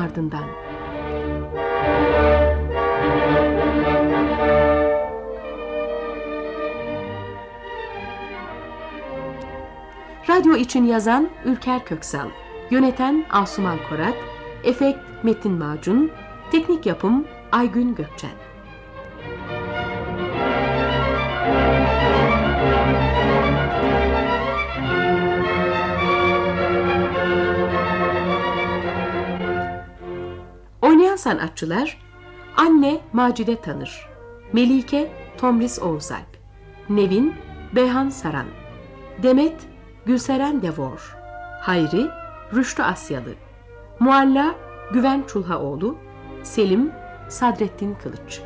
Ardından. Radyo için yazan Ülker Köksal, yöneten Asuman Korat, efekt Metin Macun, teknik yapım Aygün Gökçen. Sanatçılar Anne Macide Tanır Melike Tomris Oğuzalp Nevin Beyhan Saran Demet Gülseren Devor Hayri Rüştü Asyalı Mualla Güven Çulhaoğlu Selim Sadrettin Kılıç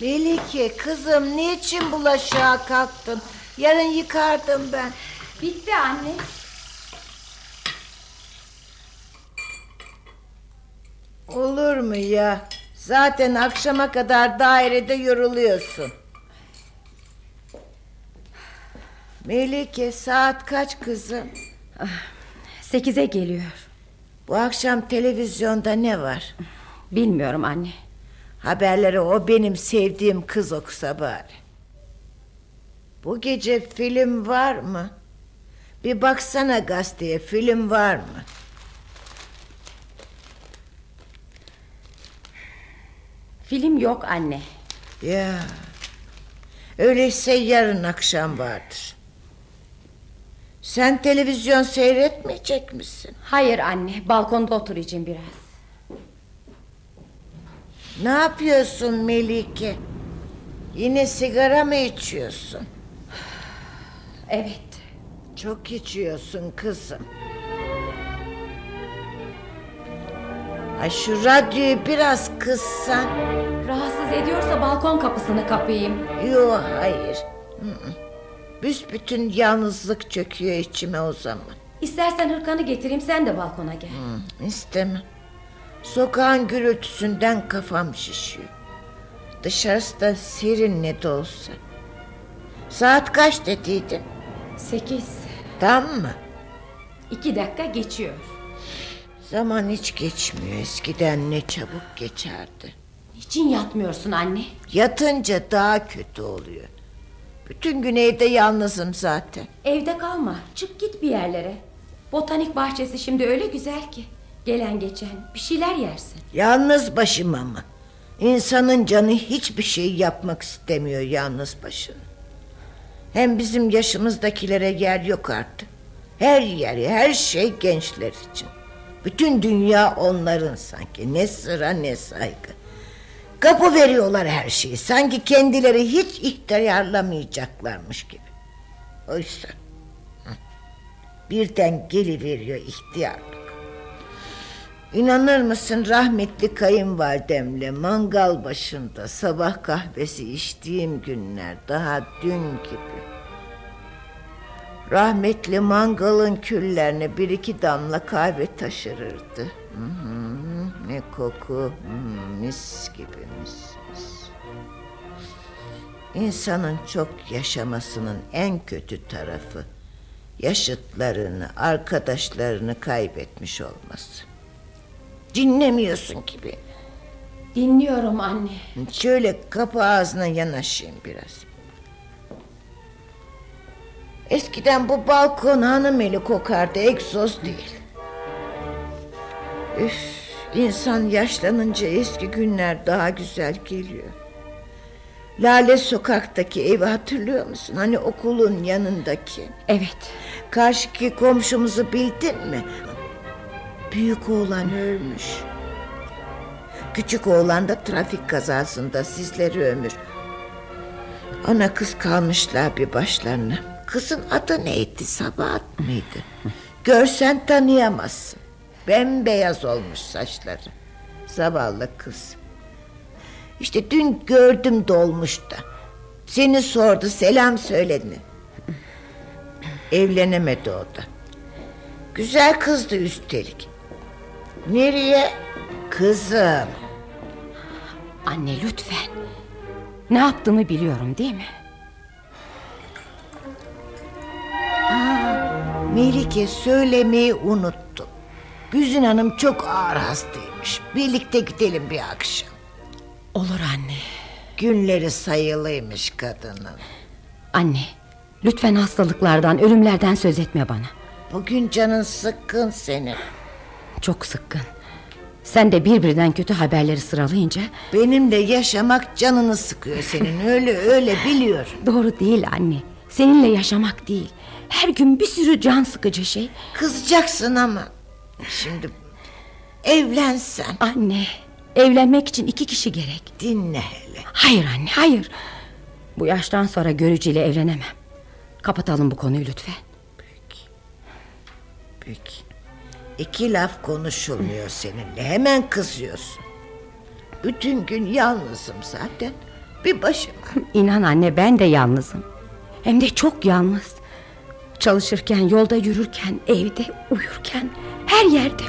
Melike kızım niçin bulaşığa kalktın? Yarın yıkardım ben. Bitti anne. Olur mu ya? Zaten akşama kadar dairede yoruluyorsun. Melike saat kaç kızım? Sekize geliyor. Bu akşam televizyonda ne var? Bilmiyorum anne. Haberleri o benim sevdiğim kız okusa bari. Bu gece film var mı? Bir baksana gazeteye film var mı? Film yok anne. Ya. Öyleyse yarın akşam vardır. Sen televizyon seyretmeyecek misin? Hayır anne. Balkonda oturacağım biraz. Ne yapıyorsun Melike? Yine sigara mı içiyorsun? Evet. Çok içiyorsun kızım. Ay şu radyoyu biraz kıssan. Rahatsız ediyorsa balkon kapısını kapayım. Yok hayır. Büsbütün yalnızlık çöküyor içime o zaman. İstersen hırkanı getireyim sen de balkona gel. Hı, istemem. Sokağın gürültüsünden kafam şişiyor. Dışarısı da serin ne de olsa. Saat kaç dediydin? Sekiz. Tam mı? İki dakika geçiyor. Zaman hiç geçmiyor. Eskiden ne çabuk geçerdi. Niçin yatmıyorsun anne? Yatınca daha kötü oluyor. Bütün gün evde yalnızım zaten. Evde kalma. Çık git bir yerlere. Botanik bahçesi şimdi öyle güzel ki. Gelen geçen bir şeyler yersin. Yalnız başıma mı? İnsanın canı hiçbir şey yapmak istemiyor yalnız başına. Hem bizim yaşımızdakilere yer yok artık. Her yer, her şey gençler için. Bütün dünya onların sanki. Ne sıra ne saygı. Kapı veriyorlar her şeyi. Sanki kendileri hiç ihtiyarlamayacaklarmış gibi. Oysa birden geliveriyor ihtiyarlık. İnanır mısın rahmetli kayınvalidemle mangal başında sabah kahvesi içtiğim günler daha dün gibi. Rahmetli mangalın küllerine bir iki damla kahve taşırırdı. Hı hı, ne koku, hı, mis gibi mis. İnsanın çok yaşamasının en kötü tarafı yaşıtlarını, arkadaşlarını kaybetmiş olması. Dinlemiyorsun gibi. Dinliyorum anne. Şöyle kapı ağzına yanaşayım biraz. Eskiden bu balkon hanımeli kokardı, egzoz değil. Üf, insan yaşlanınca eski günler daha güzel geliyor. Lale sokaktaki evi hatırlıyor musun? Hani okulun yanındaki. Evet. Karşıki komşumuzu bildin mi? Büyük oğlan ölmüş. Küçük oğlan da trafik kazasında sizleri ömür. Ana kız kalmışlar bir başlarına. Kızın adı neydi? Sabahat mıydı? Görsen tanıyamazsın. Bembeyaz olmuş saçları. Zavallı kız. İşte dün gördüm dolmuşta. Seni sordu, selam söyledi. Evlenemedi o da. Güzel kızdı üstelik. Nereye? Kızım. Anne lütfen. Ne yaptığımı biliyorum değil mi? Melike söylemeyi unuttum. Güzin Hanım çok ağır hastaymış. Birlikte gidelim bir akşam. Olur anne. Günleri sayılıymış kadının. Anne lütfen hastalıklardan ölümlerden söz etme bana. Bugün canın sıkkın senin. Çok sıkkın. Sen de birbirinden kötü haberleri sıralayınca Benimle yaşamak canını sıkıyor senin. Öyle öyle biliyorum. doğru değil anne. Seninle yaşamak değil. Her gün bir sürü can sıkıcı şey. Kızacaksın ama. Şimdi evlensen. Anne evlenmek için iki kişi gerek. Dinle hele. Hayır anne hayır. Bu yaştan sonra görücüyle evlenemem. Kapatalım bu konuyu lütfen. Peki. İki laf konuşulmuyor seninle. Hemen kızıyorsun. Bütün gün yalnızım zaten. Bir başıma. İnan anne ben de yalnızım. Hem de çok yalnız. Çalışırken, yolda yürürken, evde, uyurken, her yerde.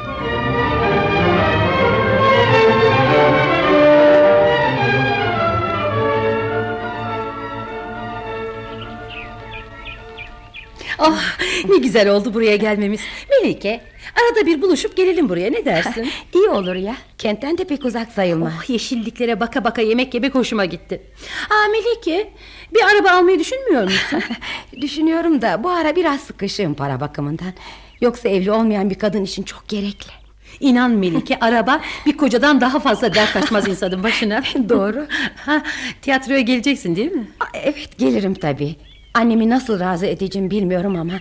Ah ne güzel oldu buraya gelmemiz. Melike arada bir buluşup gelelim buraya ne dersin? İyi olur ya. Kentten de pek uzak sayılmaz. oh yeşilliklere baka baka yemek yemek hoşuma gitti. Aa Melike bir araba almayı düşünmüyor musun? Düşünüyorum da bu ara biraz sıkışığım para bakımından. Yoksa evli olmayan bir kadın için çok gerekli. İnan Melike araba bir kocadan daha fazla dert açmaz insanın başına. Doğru. Ha, tiyatroya geleceksin değil mi? Aa, Evet gelirim tabii. Annemi nasıl razı edeceğim bilmiyorum ama...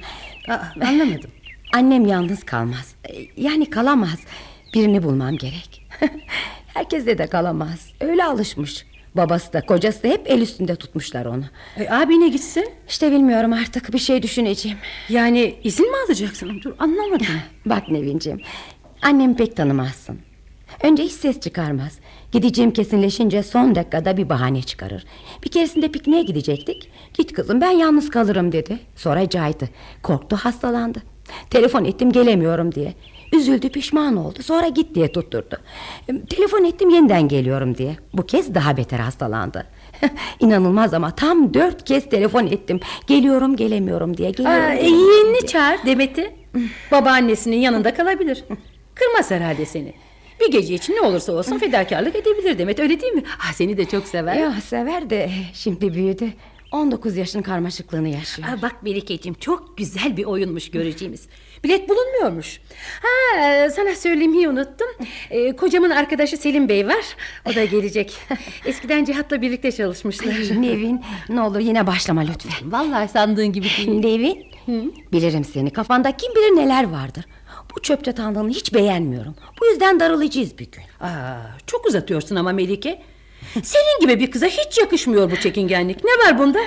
Aa, anlamadım. Annem yalnız kalmaz. Ee, Yani kalamaz. Birini bulmam gerek. Herkesle de kalamaz. Öyle alışmış. Babası da kocası da hep el üstünde tutmuşlar onu. E, abine gitsin. İşte bilmiyorum artık bir şey düşüneceğim. Yani izin mi alacaksın? Dur anlamadım. Bak Nevin'ciğim. Annemi pek tanımazsın. Önce hiç ses çıkarmaz. Gideceğim kesinleşince son dakikada bir bahane çıkarır. Bir keresinde pikniğe gidecektik. Git kızım ben yalnız kalırım dedi. Sonra caydı. Korktu hastalandı. Telefon ettim gelemiyorum diye. Üzüldü pişman oldu. Sonra git diye tutturdu. Telefon ettim yeniden geliyorum diye. Bu kez daha beter hastalandı. İnanılmaz ama tam dört kez telefon ettim. Geliyorum gelemiyorum diye. Geliyorum, Aa, e, gelemiyorum yeğenini diye. çağır Demet'i. Babaannesinin yanında kalabilir. Kırmaz herhalde seni. Bir gece için ne olursa olsun fedakarlık edebilir Demet öyle değil mi? Ah, seni de çok sever. Ya sever de şimdi büyüdü. 19 yaşın karmaşıklığını yaşıyor. Aa, bak Melike'ciğim çok güzel bir oyunmuş göreceğimiz. Bilet bulunmuyormuş. Ha, sana söyleyeyim iyi unuttum. Ee, kocamın arkadaşı Selim Bey var. O da gelecek. Eskiden Cihat'la birlikte çalışmışlar. Ay, Nevin ne olur yine başlama lütfen. Vallahi sandığın gibi değil. Nevin bilirim seni kafanda kim bilir neler vardır. Bu çöp çatanlığını hiç beğenmiyorum. Bu yüzden darılacağız bir gün. Aa, çok uzatıyorsun ama Melike. Senin gibi bir kıza hiç yakışmıyor bu çekingenlik. Ne var bunda?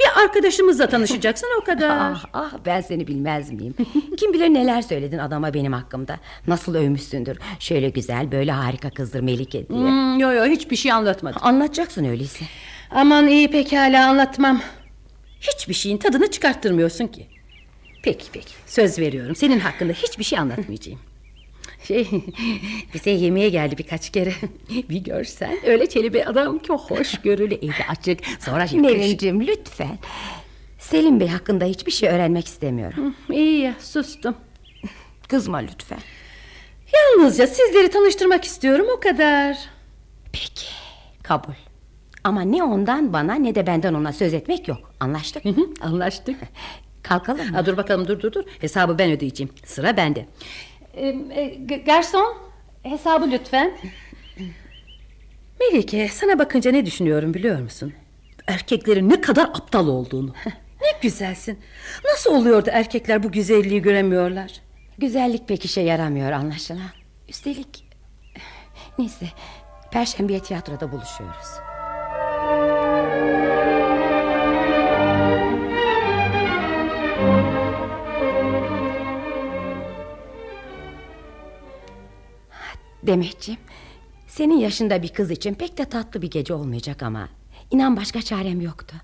Bir arkadaşımızla tanışacaksın o kadar. Ah, ah ben seni bilmez miyim? Kim bilir neler söyledin adama benim hakkımda. Nasıl övmüşsündür. Şöyle güzel böyle harika kızdır Melike diye. Hmm, yo yo hiçbir şey anlatmadım. Anlatacaksın öyleyse. Aman iyi pekala anlatmam. Hiçbir şeyin tadını çıkarttırmıyorsun ki. Peki peki söz veriyorum senin hakkında hiçbir şey anlatmayacağım. Şey bize yemeğe geldi birkaç kere. Bir görsen öyle çeli bir adam ki hoş görülü eli açık. Sonra yakış. Nevin'cim lütfen. Selim Bey hakkında hiçbir şey öğrenmek istemiyorum. İyi ya sustum. Kızma lütfen. Yalnızca sizleri tanıştırmak istiyorum o kadar. Peki kabul. Ama ne ondan bana ne de benden ona söz etmek yok. Anlaştık Hı hı, Anlaştık. Kalkalım mı? Ha, dur bakalım dur dur dur. Hesabı ben ödeyeceğim. Sıra bende. E, garson hesabı lütfen. Melike sana bakınca ne düşünüyorum biliyor musun? erkeklerin ne kadar aptal olduğunu. ne güzelsin. Nasıl oluyor da erkekler bu güzelliği göremiyorlar? Güzellik pek işe yaramıyor anlaşılan. Üstelik... Neyse, Perşembe tiyatroda buluşuyoruz. Demetciğim, senin yaşında bir kız için pek de tatlı bir gece olmayacak ama... ...inan başka çarem yoktu.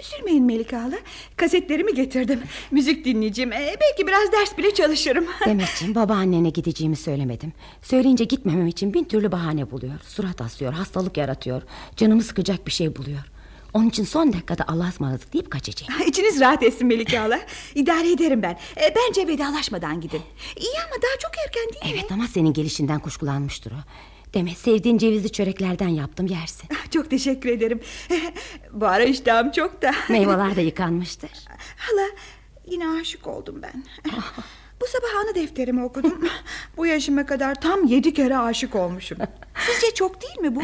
Üzülmeyin Melika hala. Kasetlerimi getirdim. Müzik dinleyeceğim. Ee, belki biraz ders bile çalışırım. Demetciğim babaannene gideceğimi söylemedim. Söyleyince gitmemem için bin türlü bahane buluyor. Surat asıyor, hastalık yaratıyor. Canımı sıkacak bir şey buluyor. Onun için son dakikada Allah'a ısmarladık deyip kaçacak. İçiniz rahat etsin Melika hala. İdare ederim ben. Ee, bence vedalaşmadan gidin. İyi ama daha çok erken değil mi? Evet ama senin gelişinden kuşkulanmıştır o. Demet sevdiğin cevizli çöreklerden yaptım yersin. Çok teşekkür ederim. Bu ara iştahım çok da. Meyveler de yıkanmıştır. Hala yine aşık oldum ben. Bu sabah anı defterimi okudum. Bu yaşıma kadar tam yedi kere aşık olmuşum. Sizce çok değil mi bu?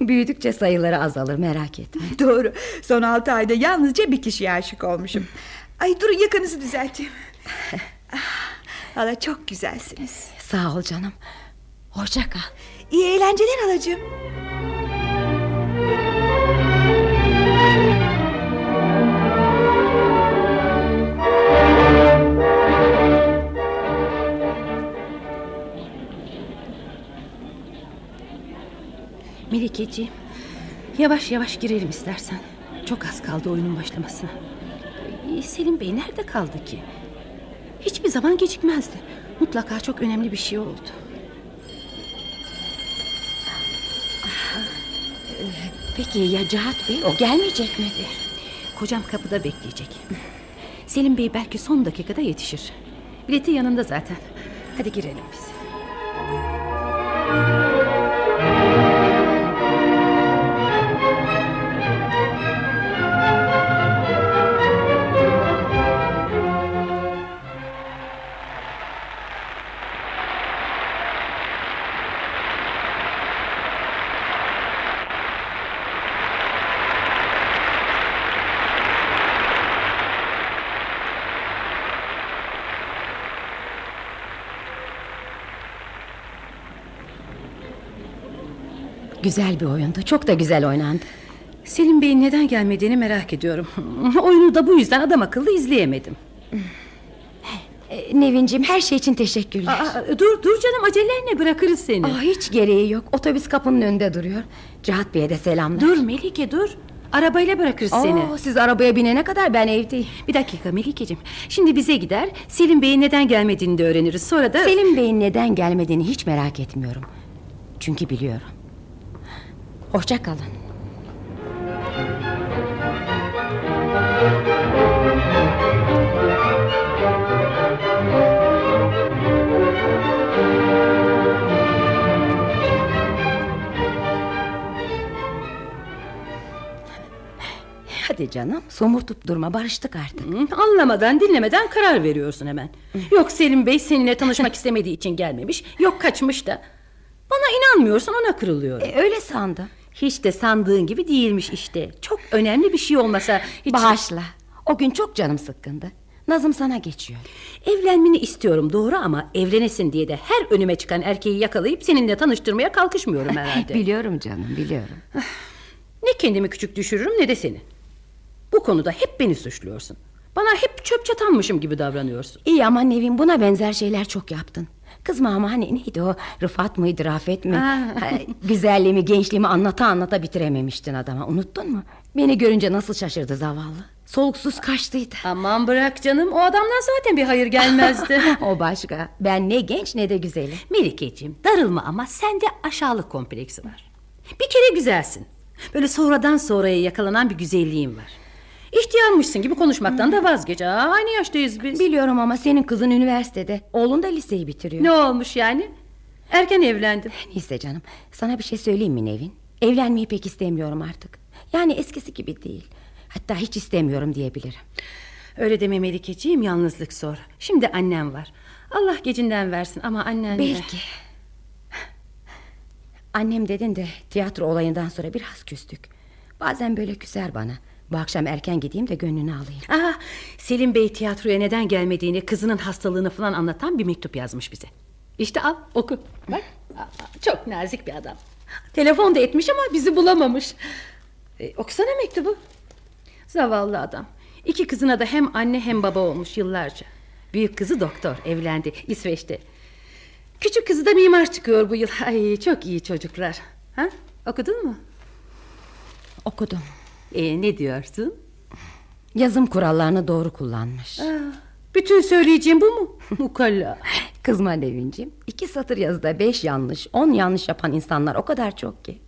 Büyüdükçe sayıları azalır merak etme. Doğru. Son altı ayda yalnızca bir kişiye aşık olmuşum. Ay durun yakanızı düzelteyim. Ah, Hala çok güzelsiniz. Sağ ol canım. Hoşça kal. İyi eğlenceler halacığım. Melikeciğim Yavaş yavaş girelim istersen. Çok az kaldı oyunun başlamasına. Ee, Selim Bey nerede kaldı ki? Hiçbir zaman gecikmezdi. Mutlaka çok önemli bir şey oldu. Peki ya Cihat Bey? O gelmeyecek mi? Kocam kapıda bekleyecek. Selim Bey belki son dakikada yetişir. Bileti yanında zaten. Hadi girelim biz Güzel bir oyundu çok da güzel oynandı. Selim Bey'in neden gelmediğini merak ediyorum Oyunu da bu yüzden adam akıllı izleyemedim Ee, Nevinciğim her şey için teşekkürler. Aa, Dur dur canım aceleyle bırakırız seni Aa, hiç gereği yok otobüs kapının önünde duruyor. Cihat Bey'e de selamlar. Dur Melike dur Arabayla bırakırız seni Oo, siz arabaya binene kadar ben evdeyim. Bir dakika Melikeciğim Şimdi bize gider Selim Bey'in neden gelmediğini de öğreniriz Sonra da Selim Bey'in neden gelmediğini hiç merak etmiyorum. Çünkü biliyorum. Hoşça kalın. Hadi canım somurtup durma barıştık artık. Hı, Anlamadan dinlemeden karar veriyorsun hemen Yok Selim Bey seninle tanışmak istemediği için gelmemiş Yok kaçmış da Bana inanmıyorsan ona kırılıyorum E, öyle sandım. Hiç de sandığın gibi değilmiş işte Çok önemli bir şey olmasa hiç... Bağışla. O gün çok canım sıkkındı. Nazım sana geçiyor. Evlenmeni istiyorum doğru ama evlenesin diye de her önüme çıkan erkeği yakalayıp seninle tanıştırmaya kalkışmıyorum herhalde. Biliyorum canım biliyorum. ne kendimi küçük düşürürüm ne de seni. Bu konuda hep beni suçluyorsun. Bana hep çöp çatanmışım gibi davranıyorsun. İyi ama Nevin buna benzer şeyler çok yaptın. Kızma ama hani neydi o Rıfat mıydı Rafet mi? Ha. Güzelliğimi gençliğimi anlata anlata bitirememiştin adama unuttun mu? Beni görünce nasıl şaşırdı zavallı. Soluksuz kaçtıydı. Aman bırak canım o adamdan zaten bir hayır gelmezdi. o başka. Ben ne genç ne de güzelim. Melikeciğim darılma ama sende aşağılık kompleksi var. Bir kere güzelsin. Böyle sonradan sonraya yakalanan bir güzelliğin var. İhtiyarmışsın gibi konuşmaktan da vazgeç. Aa, aynı yaştayız biz. Biliyorum ama senin kızın üniversitede. Oğlun da liseyi bitiriyor. Ne olmuş yani? Erken evlendim. Neyse canım. Sana bir şey söyleyeyim mi Nevin? Evlenmeyi pek istemiyorum artık. Yani eskisi gibi değil. Hatta hiç istemiyorum diyebilirim. Öyle deme Melikeciğim yalnızlık zor. Şimdi annem var. Allah gecinden versin ama annen... Belki. Annem dedin de tiyatro olayından sonra biraz küstük. Bazen böyle küser bana. Bu akşam erken gideyim de gönlünü alayım. Aa, Selim Bey tiyatroya neden gelmediğini, kızının hastalığını falan anlatan bir mektup yazmış bize. İşte al oku. Bak çok nazik bir adam. Telefon da etmiş ama bizi bulamamış. E, okusana mektubu. Zavallı adam. İki kızına da hem anne hem baba olmuş yıllarca. Büyük kızı doktor, evlendi İsveç'te. Küçük kızı da mimar çıkıyor bu yıl. Ay çok iyi çocuklar. Ha? Okudun mu? Okudum. E, ne diyorsun? Yazım kurallarını doğru kullanmış. Aa, bütün söyleyeceğim bu mu? Mukalla. Kızma Nevin'ciğim. İki satır yazıda beş yanlış, on yanlış yapan insanlar o kadar çok ki.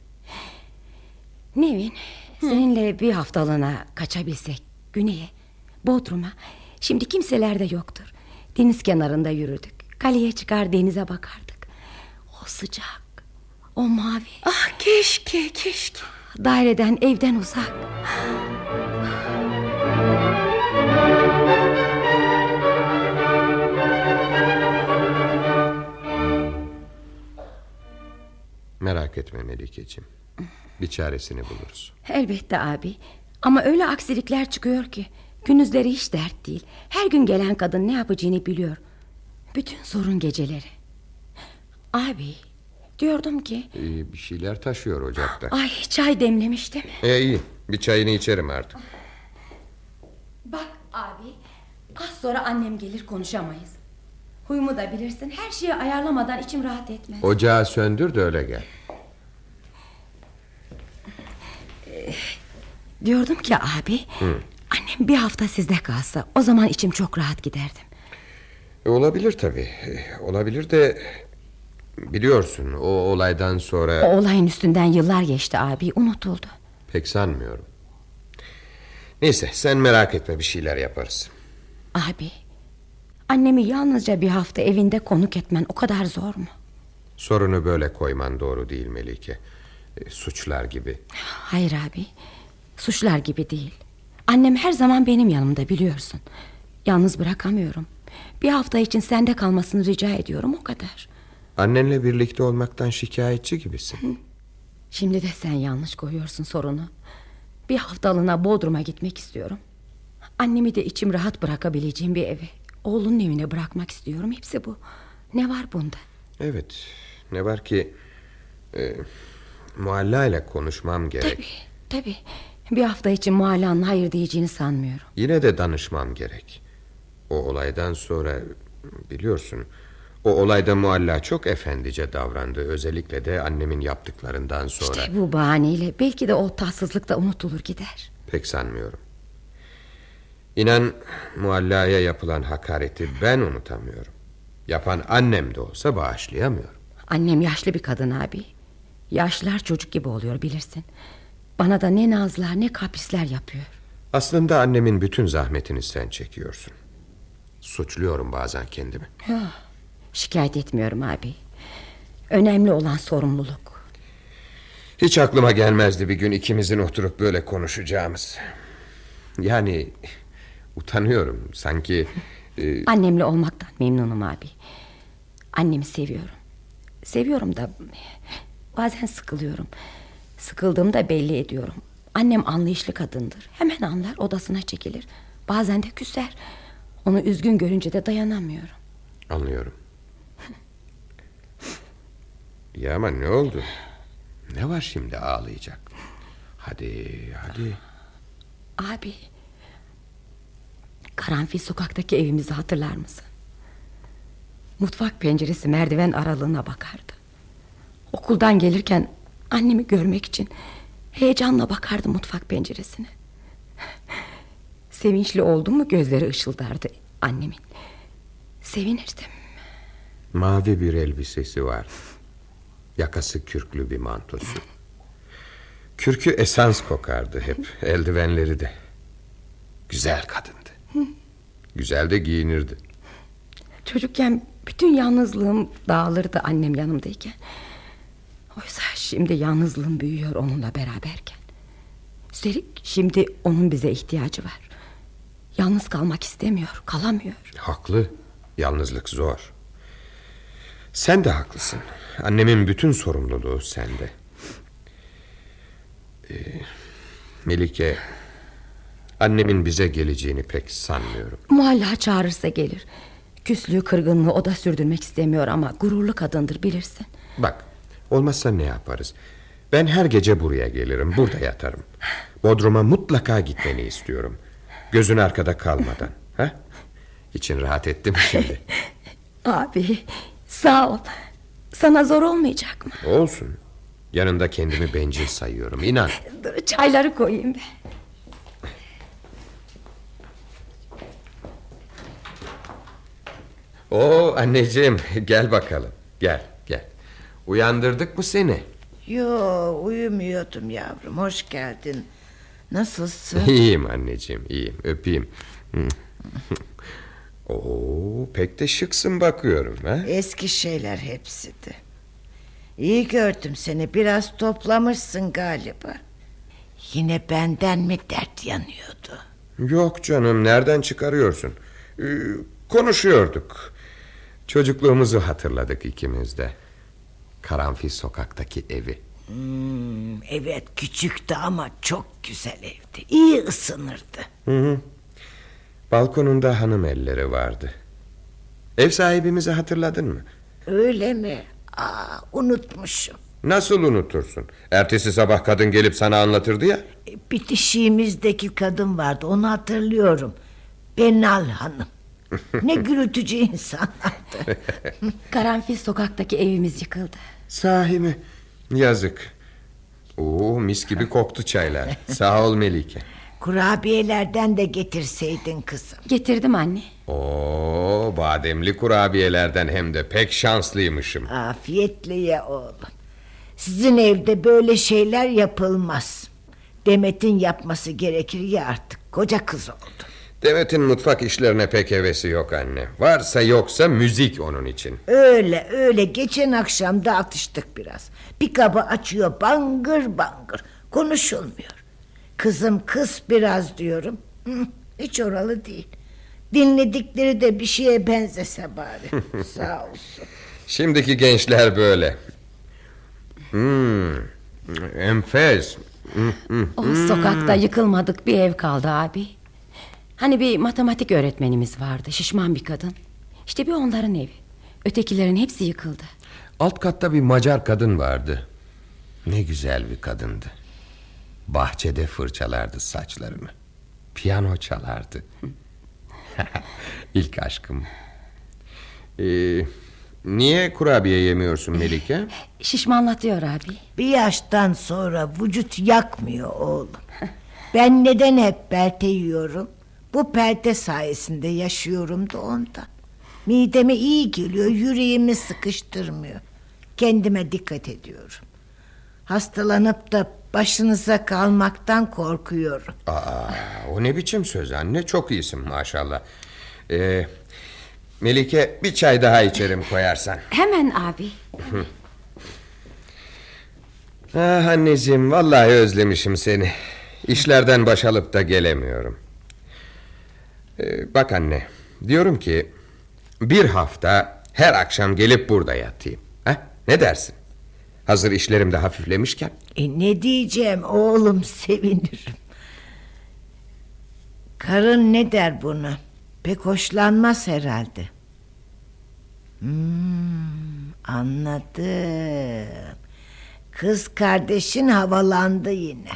Nevin, seninle bir haftalığına kaçabilsek güneye, Bodrum'a. Şimdi kimseler de yoktur. Deniz kenarında yürüdük. Kaleye çıkar denize bakardık. O sıcak, o mavi. Ah keşke keşke. Daireden, evden uzak. Merak etme Melikeciğim. Bir çaresini buluruz. Elbette abi. Ama öyle aksilikler çıkıyor ki. Gündüzleri hiç dert değil. Her gün gelen kadın ne yapacağını biliyor. Bütün sorun geceleri. Abi, diyordum ki... Ee, bir şeyler taşıyor ocakta. Ay çay demlemiştim. E iyi. Bir çayını içerim artık. Bak abi, az sonra annem gelir konuşamayız. Huyumu da bilirsin. Her şeyi ayarlamadan içim rahat etmez. Ocağı söndür de öyle gel. Diyordum ki abi... Annem bir hafta sizde kalsa... O zaman içim çok rahat giderdim. E, olabilir tabii. E, olabilir de... Biliyorsun o olaydan sonra... O olayın üstünden yıllar geçti abi. Unutuldu. Pek sanmıyorum. Neyse sen merak etme bir şeyler yaparız. Abi... Annemi yalnızca bir hafta evinde konuk etmen o kadar zor mu? Sorunu böyle koyman doğru değil Melike. E, suçlar gibi. Hayır abi. Suçlar gibi değil. Annem her zaman benim yanımda biliyorsun. Yalnız bırakamıyorum. Bir hafta için sende kalmasını rica ediyorum o kadar. Annenle birlikte olmaktan şikayetçi gibisin. Şimdi de sen yanlış koyuyorsun sorunu. Bir haftalığına Bodrum'a gitmek istiyorum. Annemi de içim rahat bırakabileceğim bir eve. Oğlunun evine bırakmak istiyorum. Hepsi bu. Ne var bunda? Evet. Ne var ki... E, Mualla ile konuşmam gerek. Tabii, tabii. Bir hafta için Mualla'nın hayır diyeceğini sanmıyorum. Yine de danışmam gerek. O olaydan sonra biliyorsun o olayda Mualla çok efendice davrandı. Özellikle de annemin yaptıklarından sonra. İşte bu bahaneyle belki de o tatsızlık da unutulur gider. Pek sanmıyorum. İnan Mualla'ya yapılan hakareti ben unutamıyorum. Yapan annem de olsa bağışlayamıyorum. Annem yaşlı bir kadın abi. Yaşlılar çocuk gibi oluyor bilirsin. Bana da ne nazlar ne kaprisler yapıyor. Aslında annemin bütün zahmetini sen çekiyorsun. Suçluyorum bazen kendimi. Şikayet etmiyorum abi. Önemli olan sorumluluk. Hiç aklıma gelmezdi bir gün ikimizin oturup böyle konuşacağımız. Yani utanıyorum sanki... e, Annemle olmaktan memnunum abi. Annemi seviyorum. Seviyorum da bazen sıkılıyorum. Sıkıldığımda belli ediyorum. Annem anlayışlı kadındır. Hemen anlar odasına çekilir. Bazen de küser. Onu üzgün görünce de dayanamıyorum. Anlıyorum. Ya ama ne oldu? Ne var şimdi ağlayacak? Hadi hadi. Abi Karanfil sokaktaki evimizi hatırlar mısın? Mutfak penceresi merdiven aralığına bakardı. Okuldan gelirken annemi görmek için heyecanla bakardı mutfak penceresine. Sevinçli oldum mu gözleri ışıldardı annemin. Sevinirdim. Mavi bir elbisesi var. Yakası kürklü bir mantosu. Kürkü esans kokardı hep. Eldivenleri de. Güzel kadındı. Güzel de giyinirdi. Çocukken bütün yalnızlığım dağılırdı annem yanımdayken. Oysa şimdi yalnızlığım büyüyor onunla beraberken. Üstelik şimdi onun bize ihtiyacı var. Yalnız kalmak istemiyor, kalamıyor. Haklı. Yalnızlık zor. Sen de haklısın. Annemin bütün sorumluluğu sende. Ee, Melike Annemin bize geleceğini pek sanmıyorum. Muhalla çağırırsa gelir. Küslüğü kırgınlığı o da sürdürmek istemiyor ama Gururlu kadındır bilirsin. Bak olmazsa ne yaparız? Ben her gece buraya gelirim burada yatarım. Bodrum'a mutlaka gitmeni istiyorum. Gözün arkada kalmadan ha? İçin rahat etti mi şimdi? Abi sağ ol. Sana zor olmayacak mı? Olsun. Yanında kendimi bencil sayıyorum inan. Dur çayları koyayım ben. Oo anneciğim gel bakalım. Gel gel. Uyandırdık mı seni? Yo uyumuyordum yavrum. Hoş geldin. Nasılsın? İyiyim anneciğim iyiyim. Öpeyim. Oo pek de şıksın bakıyorum ha? Eski şeyler hepsi de İyi gördüm seni biraz toplamışsın galiba. Yine benden mi dert yanıyordu? Yok canım nereden çıkarıyorsun? Ee, Konuşuyorduk. Çocukluğumuzu hatırladık ikimiz de. Karanfil sokaktaki evi. Hmm, Evet küçüktü ama çok güzel evdi. İyi ısınırdı. Hı hı. Balkonunda hanım elleri vardı Ev sahibimizi hatırladın mı? Öyle mi? Aa, unutmuşum Nasıl unutursun? Ertesi sabah kadın gelip sana anlatırdı ya. E, Bitişiğimizdeki kadın vardı onu hatırlıyorum Benal Hanım Ne gürültücü insanlardı Karanfil sokaktaki evimiz yıkıldı Sahi mi? Yazık. Oo, mis gibi koktu çaylar. Sağ ol Melike. Kurabiyelerden de getirseydin kızım. Getirdim anne. Oo, bademli kurabiyelerden hem de pek şanslıymışım. Afiyetle ye oğlum. Sizin evde böyle şeyler yapılmaz. Demet'in yapması gerekir ya artık. Koca kız oldu. Demet'in mutfak işlerine pek hevesi yok anne. Varsa yoksa müzik onun için. Öyle öyle. Geçen akşam da atıştık biraz. Bir kabı açıyor bangır bangır. Konuşulmuyor Kızım kız biraz diyorum Hiç oralı değil Dinledikleri de bir şeye benzese bari Sağ olsun Şimdiki gençler böyle. Hmm, enfes. Hmm, hmm. O sokakta yıkılmadık bir ev kaldı abi Hani bir matematik öğretmenimiz vardı Şişman bir kadın İşte bir onların evi Ötekilerin hepsi yıkıldı Alt katta bir Macar kadın vardı. Ne güzel bir kadındı. Bahçede fırçalardı saçlarını. Piyano çalardı. İlk aşkım. Ee, niye kurabiye yemiyorsun Melike? Şişmanlatıyor abi Bir yaştan sonra vücut yakmıyor oğlum. Ben neden hep pelte yiyorum? Bu pelte sayesinde yaşıyorum da ondan. Mideme iyi geliyor, yüreğimi sıkıştırmıyor. Kendime dikkat ediyorum. Hastalanıp da başınıza kalmaktan korkuyorum. Aa, o ne biçim söz anne? Çok iyisin maşallah. Ee, Melike bir çay daha içerim koyarsan. Hemen abi Ah anneciğim vallahi özlemişim seni. İşlerden baş alıp da gelemiyorum. Ee, bak anne diyorum ki bir hafta her akşam gelip burada yatayım. Ha? Ne dersin? Hazır işlerim de hafiflemişken. E ne diyeceğim oğlum sevinirim. Karın ne der buna? Pek hoşlanmaz herhalde. Hmm, anladım. Kız kardeşin havalandı yine.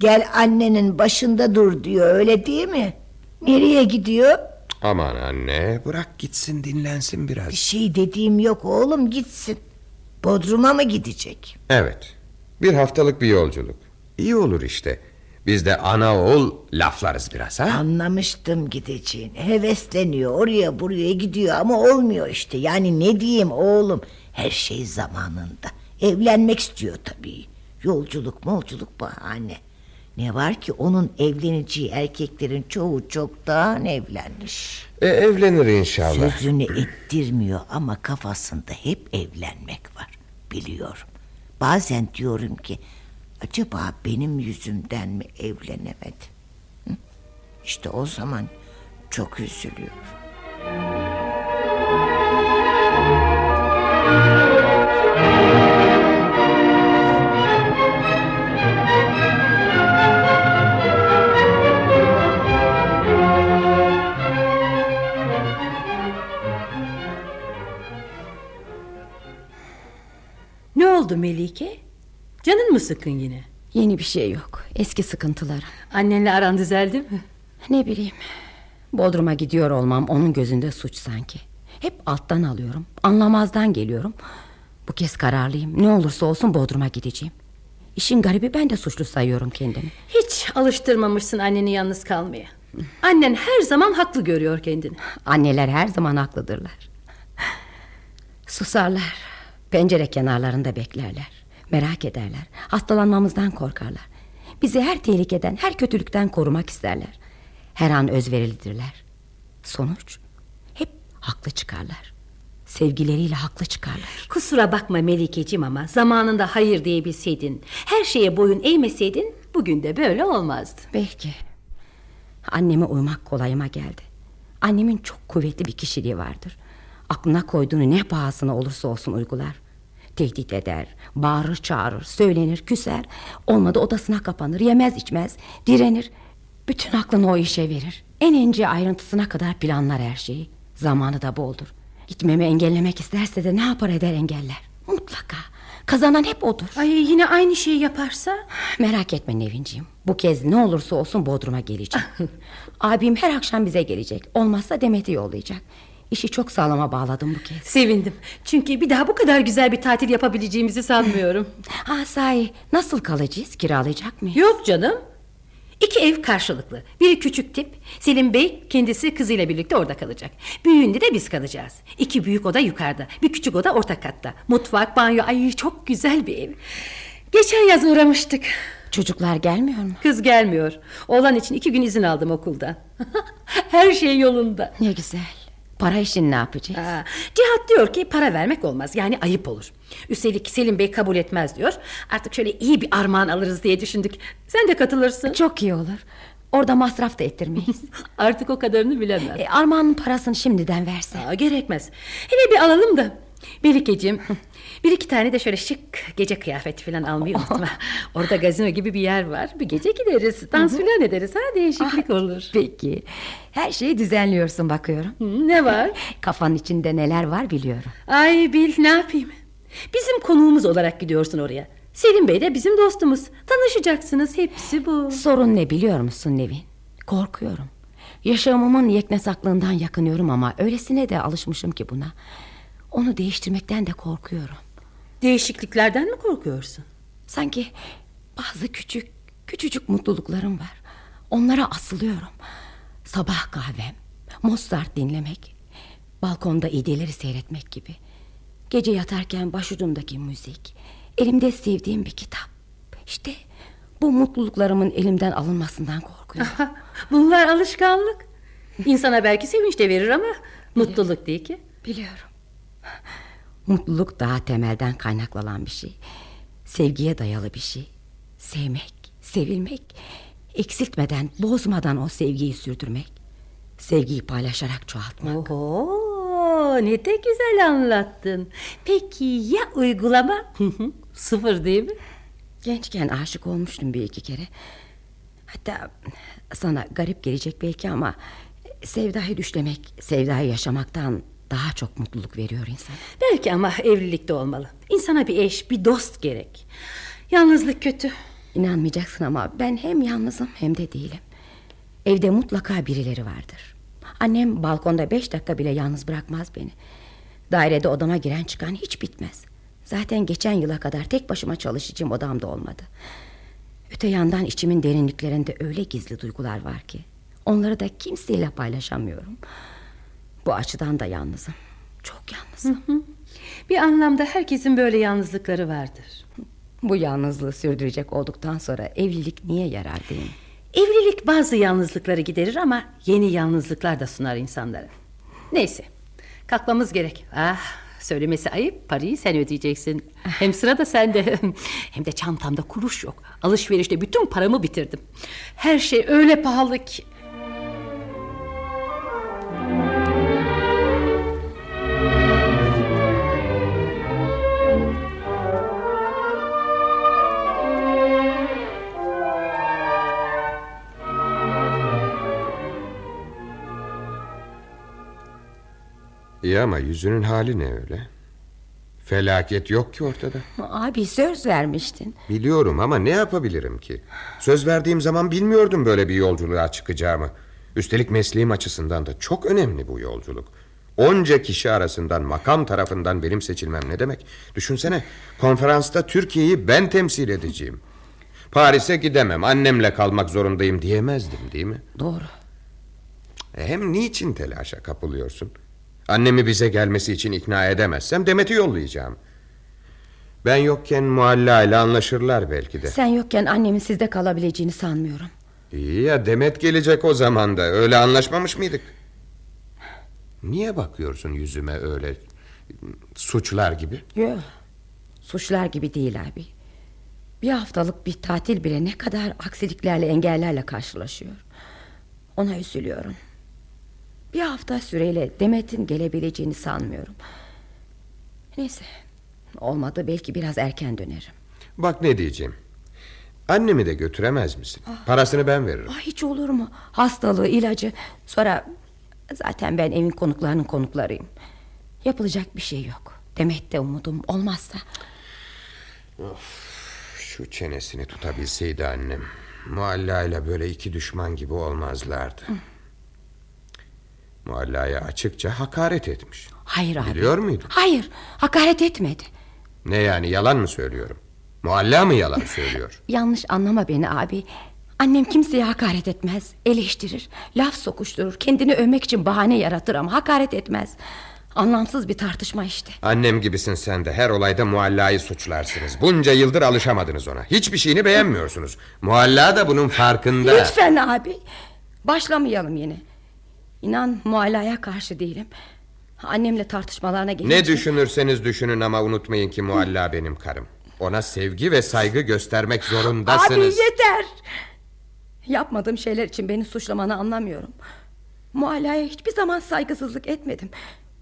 Gel annenin başında dur diyor öyle değil mi? Nereye gidiyor? Aman anne bırak gitsin dinlensin Bir biraz. şey dediğim yok oğlum gitsin. Bodrum'a mı gidecek? Evet bir haftalık bir yolculuk. İyi olur işte. Biz de ana oğul laflarız biraz ha. Anlamıştım gideceğini. Hevesleniyor oraya buraya gidiyor ama olmuyor işte. Yani ne diyeyim oğlum her şey zamanında. Evlenmek istiyor tabii. Yolculuk molculuk bahane. Ne var ki onun evleneceği erkeklerin çoğu çoktan evlenmiş. E, evlenir inşallah. Sözünü ettirmiyor ama kafasında hep evlenmek var. Biliyorum. Bazen diyorum ki acaba benim yüzümden mi evlenemedi? İşte o zaman çok üzülüyor. Oldu Melike? Canın mı sıkın yine? Yeni bir şey yok. Eski sıkıntılarım. Annenle aran düzeldi mi? Ne bileyim. Bodrum'a gidiyor olmam onun gözünde suç sanki. Hep alttan alıyorum. Anlamazdan geliyorum. Bu kez kararlıyım. Ne olursa olsun Bodrum'a gideceğim. İşin garibi ben de suçlu sayıyorum kendimi. Hiç alıştırmamışsın anneni yalnız kalmaya. Annen her zaman haklı görüyor kendini. Anneler her zaman haklıdırlar. Susarlar. Pencere kenarlarında beklerler. Merak ederler. Hastalanmamızdan korkarlar. Bizi her tehlikeden, her kötülükten korumak isterler. Her an özverilidirler. Sonuç hep haklı çıkarlar. Sevgileriyle haklı çıkarlar. Kusura bakma Melikeciğim ama zamanında hayır diyebilseydin, her şeye boyun eğmeseydin bugün de böyle olmazdı. Belki. Anneme uymak kolayıma geldi. Annemin çok kuvvetli bir kişiliği vardır. Aklına koyduğunu ne pahasına olursa olsun uygular. Tehdit eder, bağırır çağırır, söylenir, küser. Olmadı odasına kapanır, yemez içmez, direnir. Bütün aklını o işe verir. En ince ayrıntısına kadar planlar her şeyi. Zamanı da boldur. Gitmemi engellemek isterse de ne yapar eder engeller. Mutlaka. Kazanan hep odur. Ay yine aynı şeyi yaparsa? Merak etme Nevinciğim. Bu kez ne olursa olsun Bodrum'a geleceğim. Abim her akşam bize gelecek. Olmazsa Demet'i yollayacak. İşi çok sağlama bağladım bu kez. Sevindim. Çünkü bir daha bu kadar güzel bir tatil yapabileceğimizi sanmıyorum. Ha sahi nasıl kalacağız? Kiralayacak mıyız? Yok canım. İki ev karşılıklı. Biri küçük tip. Selim Bey kendisi kızıyla birlikte orada kalacak. Büyüğünde de biz kalacağız. İki büyük oda yukarıda. Bir küçük oda orta katta. Mutfak, banyo. Ay çok güzel bir ev. Geçen yaz uğramıştık. Çocuklar gelmiyor mu? Kız gelmiyor. Oğlan için iki gün izin aldım okuldan. Her şey yolunda. Ne güzel. Para işini ne yapacağız? Aa, Cihat diyor ki para vermek olmaz yani ayıp olur. Üstelik Selim Bey kabul etmez diyor. Artık şöyle iyi bir armağan alırız diye düşündük. Sen de katılırsın. Çok iyi olur. Orada masraf da ettirmeyiz. Artık o kadarını bilemem. e, Armağan'ın parasını şimdiden verse. Aa, gerekmez. Hele bir alalım da. Melikeciğim bir iki tane de şöyle şık gece kıyafeti falan almayı unutma. Orada gazino gibi bir yer var. Bir gece gideriz. Dans falan ederiz. Ha değişiklik olur. Peki. Her şeyi düzenliyorsun bakıyorum. Hı, ne var? Kafanın içinde neler var biliyorum. Ay bil ne yapayım. Bizim konuğumuz olarak gidiyorsun oraya. Selim Bey de bizim dostumuz. Tanışacaksınız hepsi bu. Sorun ne biliyor musun Nevin? Korkuyorum. Yaşamımın yeknesaklığından yakınıyorum ama öylesine de alışmışım ki buna. Onu değiştirmekten de korkuyorum. Değişikliklerden mi korkuyorsun? Sanki bazı küçük, küçücük mutluluklarım var. Onlara asılıyorum. Sabah kahvem, Mozart dinlemek, balkonda ideleri seyretmek gibi. Gece yatarken başucumdaki müzik, elimde sevdiğim bir kitap. İşte bu mutluluklarımın elimden alınmasından korkuyorum. Bunlar alışkanlık. İnsana belki sevinç de verir ama mutluluk değil ki. Biliyorum. Mutluluk daha temelden kaynaklanan bir şey. Sevgiye dayalı bir şey. Sevmek, sevilmek, eksiltmeden, bozmadan o sevgiyi sürdürmek. Sevgiyi paylaşarak çoğaltmak. Oho, ne de güzel anlattın. Peki ya uygulama? Sıfır değil mi? Gençken aşık olmuştum bir iki kere. Hatta sana garip gelecek belki ama sevdayı düşlemek, sevdayı yaşamaktan daha çok mutluluk veriyor insana. Belki ama evlilikte olmalı. İnsana bir eş, bir dost gerek. Yalnızlık kötü. İnanmayacaksın ama ben hem yalnızım hem de değilim. Evde mutlaka birileri vardır. Annem balkonda beş dakika bile yalnız bırakmaz beni. Dairede odama giren çıkan hiç bitmez. Zaten geçen yıla kadar tek başıma çalışacağım odamda olmadı. Öte yandan içimin derinliklerinde öyle gizli duygular var ki... ...onları da kimseyle paylaşamıyorum. Bu açıdan da yalnızım. Çok yalnızım. Bir anlamda herkesin böyle yalnızlıkları vardır. Bu yalnızlığı sürdürecek olduktan sonra evlilik niye yarar değil mi? Evlilik bazı yalnızlıkları giderir ama yeni yalnızlıklar da sunar insanlara. Neyse, kalkmamız gerek. Ah, söylemesi ayıp, parayı sen ödeyeceksin. Hem sıra da sende. Hem de çantamda kuruş yok. Alışverişte bütün paramı bitirdim. Her şey öyle pahalı ki. İyi ama yüzünün hali ne öyle? Felaket yok ki ortada. Abi söz vermiştin. Biliyorum ama ne yapabilirim ki? Söz verdiğim zaman bilmiyordum böyle bir yolculuğa çıkacağımı. Üstelik mesleğim açısından da çok önemli bu yolculuk. Onca kişi arasından makam tarafından benim seçilmem ne demek? Düşünsene konferansta Türkiye'yi ben temsil edeceğim. Paris'e gidemem annemle kalmak zorundayım diyemezdim değil mi? Doğru. Hem niçin telaşa kapılıyorsun? Annemi bize gelmesi için ikna edemezsem Demet'i yollayacağım. Ben yokken Mualla ile anlaşırlar belki de. Sen yokken annemin sizde kalabileceğini sanmıyorum. İyi ya Demet gelecek o zaman da. Öyle anlaşmamış mıydık? Niye bakıyorsun yüzüme öyle suçlar gibi? Yok. Suçlar gibi değil abi. Bir haftalık bir tatil bile ne kadar aksiliklerle engellerle karşılaşıyor. Ona üzülüyorum. Bir hafta süreyle Demet'in gelebileceğini sanmıyorum. Neyse. Olmadı belki biraz erken dönerim. Bak ne diyeceğim. Annemi de götüremez misin? Parasını ben veririm. Ah, hiç olur mu? Hastalığı, ilacı. Sonra zaten ben evin konuklarının konuklarıyım. Yapılacak bir şey yok. Demet de umudum olmazsa. Şu çenesini tutabilseydi annem. Mualla ile böyle iki düşman gibi olmazlardı. Mualla'ya açıkça hakaret etmiş. Hayır abi. Biliyor muydun? Hayır. Hakaret etmedi. Ne yani yalan mı söylüyorum? Mualla mı yalan söylüyor? Yanlış anlama beni abi. Annem kimseye hakaret etmez. Eleştirir. Laf sokuşturur. Kendini övmek için bahane yaratır ama hakaret etmez. Anlamsız bir tartışma işte. Annem gibisin sen de her olayda Mualla'yı suçlarsınız. Bunca yıldır alışamadınız ona. Hiçbir şeyini beğenmiyorsunuz. Mualla da bunun farkında. Lütfen abi. Başlamayalım yine. İnan muallaya karşı değilim. Annemle tartışmalarına gelince... Ne düşünürseniz düşünün ama unutmayın ki Mualla benim karım. Ona sevgi ve saygı göstermek zorundasınız. Abi yeter. Yapmadığım şeyler için beni suçlamanı anlamıyorum. Muallaya hiçbir zaman saygısızlık etmedim.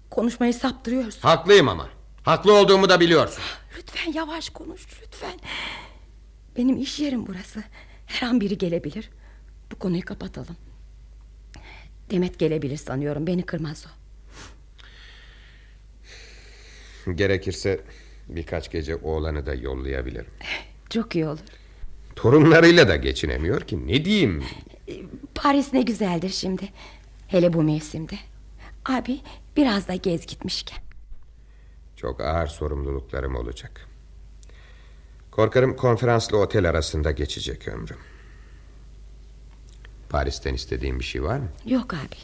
Konuşmayı saptırıyorsun. Haklıyım ama. Haklı olduğumu da biliyorsun. Lütfen yavaş konuş lütfen. Benim iş yerim burası. Her an biri gelebilir. Bu konuyu kapatalım. Demet gelebilir sanıyorum. Beni kırmaz o. Gerekirse birkaç gece oğlanı da yollayabilirim. Çok iyi olur. Torunlarıyla da geçinemiyor ki. Ne diyeyim? Paris ne güzeldir şimdi. Hele bu mevsimde. Abi biraz da gez gitmişken. Çok ağır sorumluluklarım olacak. Korkarım konferansla otel arasında geçecek ömrüm. Paris'ten istediğin bir şey var mı? Yok abi.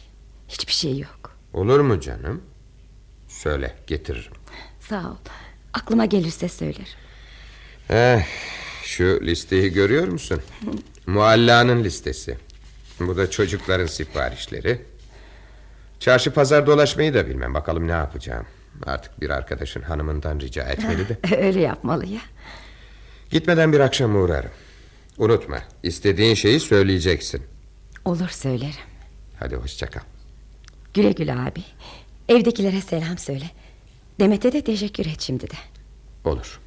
Hiçbir şey yok. Olur mu canım? Söyle getiririm. Sağ ol. Aklıma gelirse söylerim. Eh, şu listeyi görüyor musun? Mualla'nın listesi. Bu da çocukların siparişleri. Çarşı pazar dolaşmayı da bilmem. Bakalım ne yapacağım. Artık bir arkadaşın hanımından rica etmeli de. Öyle yapmalı ya. Gitmeden bir akşam uğrarım. Unutma, istediğin şeyi söyleyeceksin. Olur söylerim. Hadi hoşça kal. Güle güle abi. Evdekilere selam söyle. Demet'e de teşekkür et şimdi de. Olur.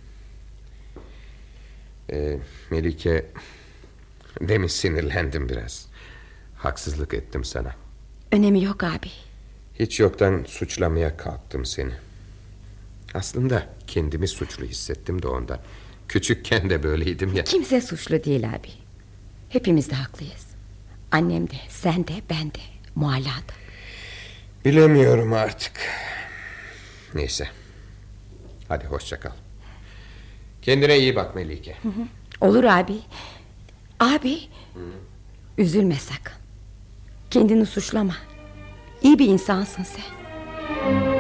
Ee, Melike, demin sinirlendim biraz. Haksızlık ettim sana. Önemi yok abi. Hiç yoktan suçlamaya kalktım seni. Aslında kendimi suçlu hissettim de ondan. Küçükken de böyleydim ya. Kimse suçlu değil abi. Hepimiz de haklıyız. Annem de, sen de, ben de, Mualla da. Bilemiyorum artık. Neyse. Hadi hoşça kal. Kendine iyi bak Melike. Olur abi. Abi. Üzülme sakın. Kendini suçlama. İyi bir insansın sen.